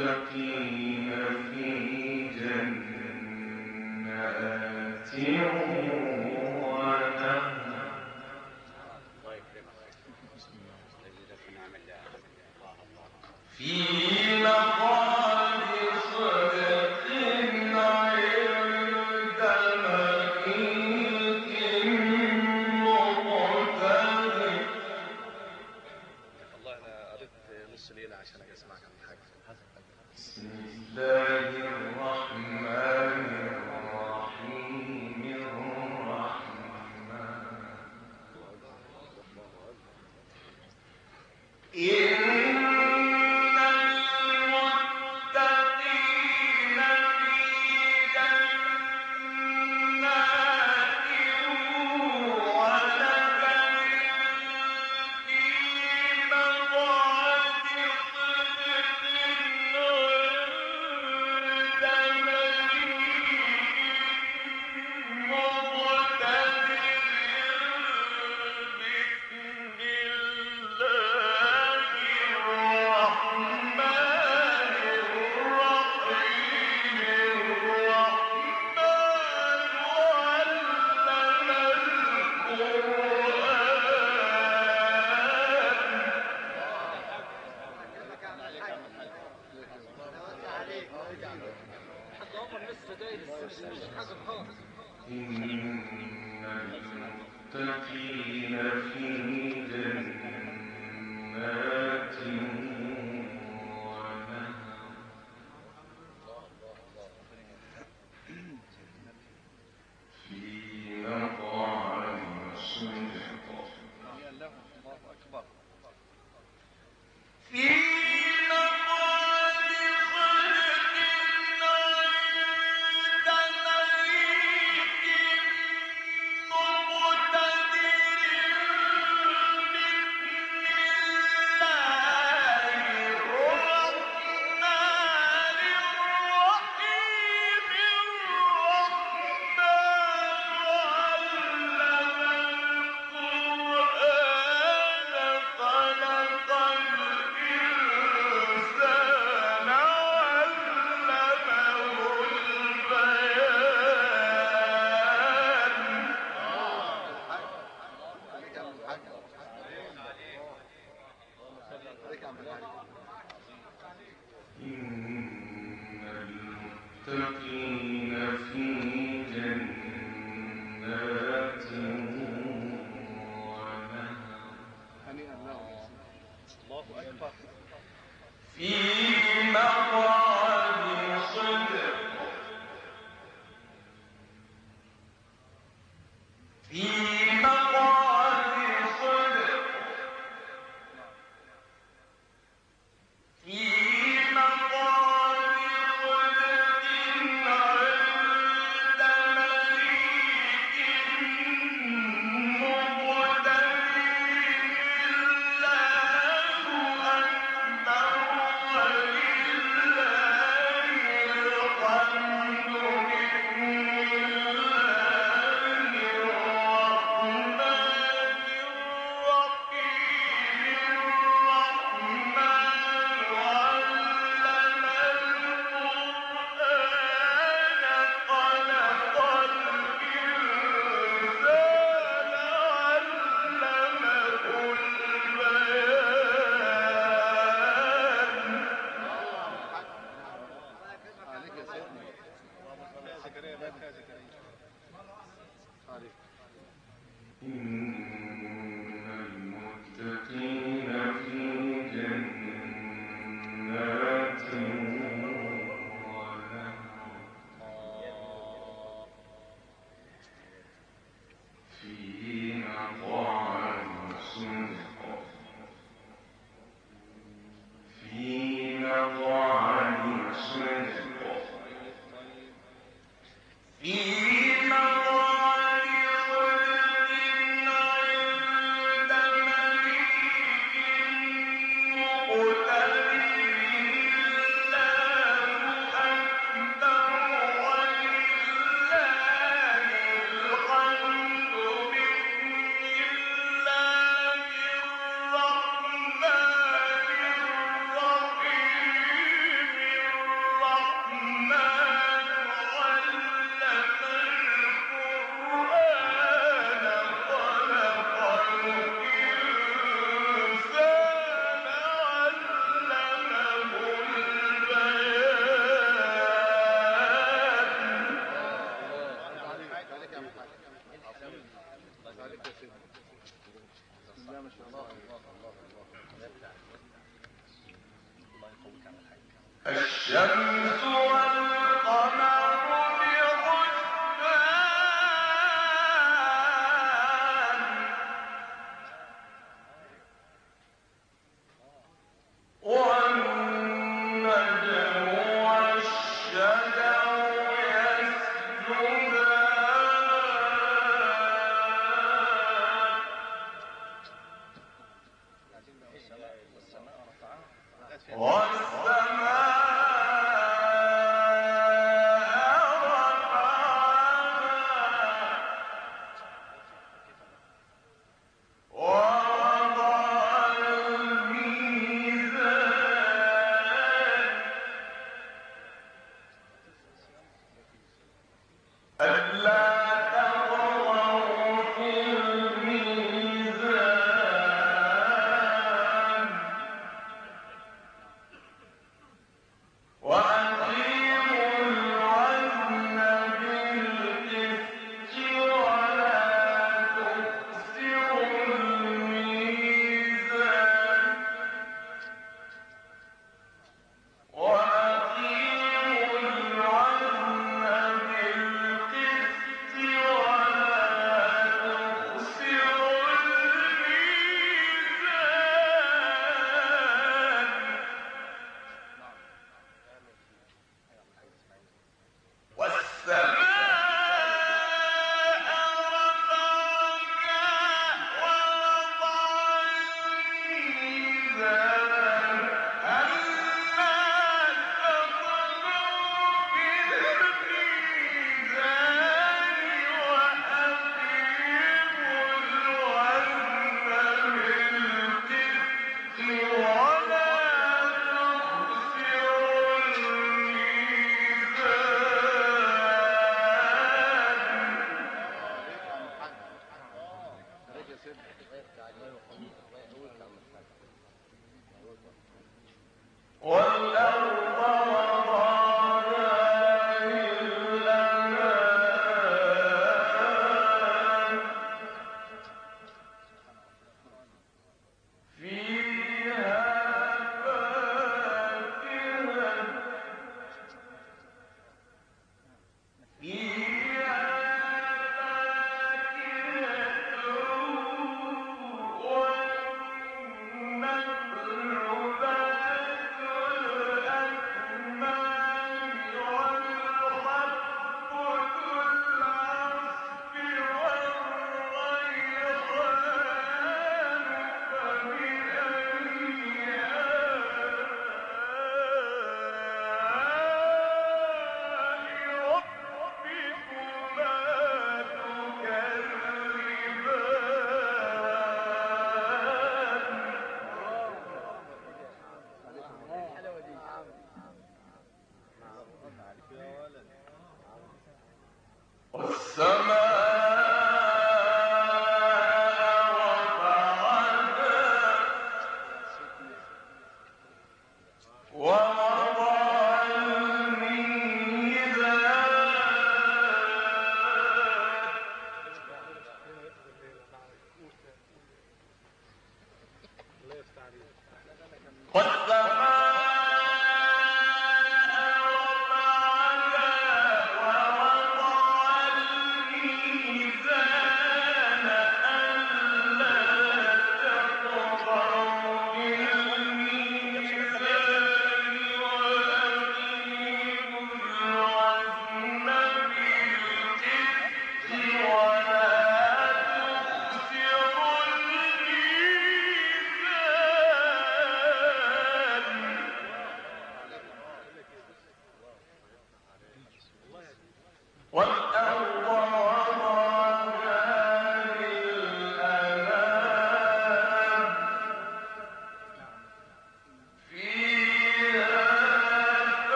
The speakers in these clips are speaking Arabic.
المتقين الشمس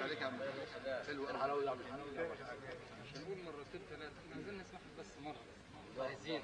عليك يا عم حلو الحلاوه دي عم نقول مرتين ثلاثة بس مره عايزين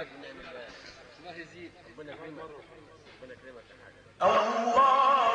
الله يزيد. الله